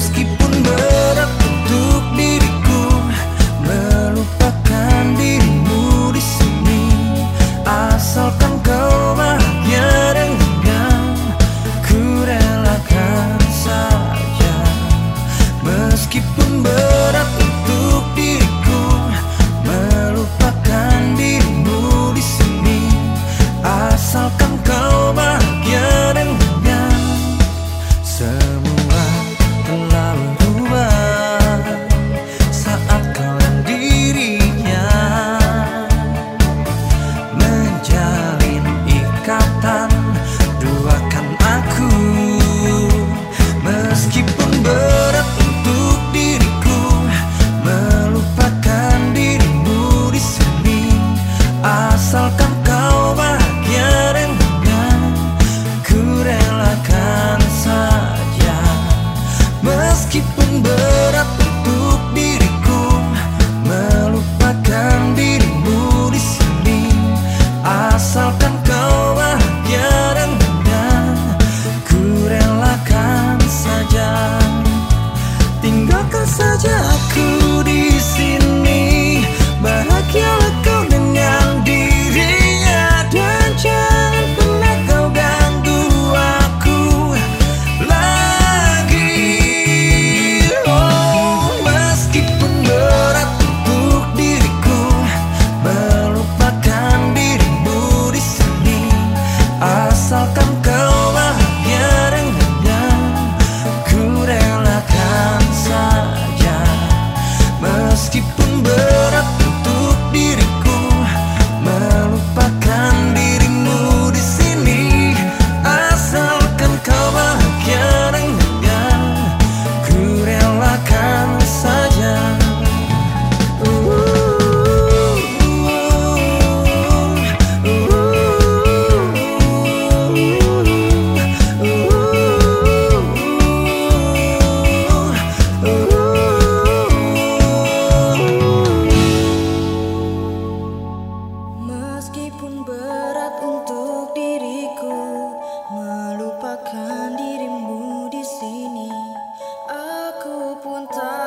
Meskipun keep pun 건 다.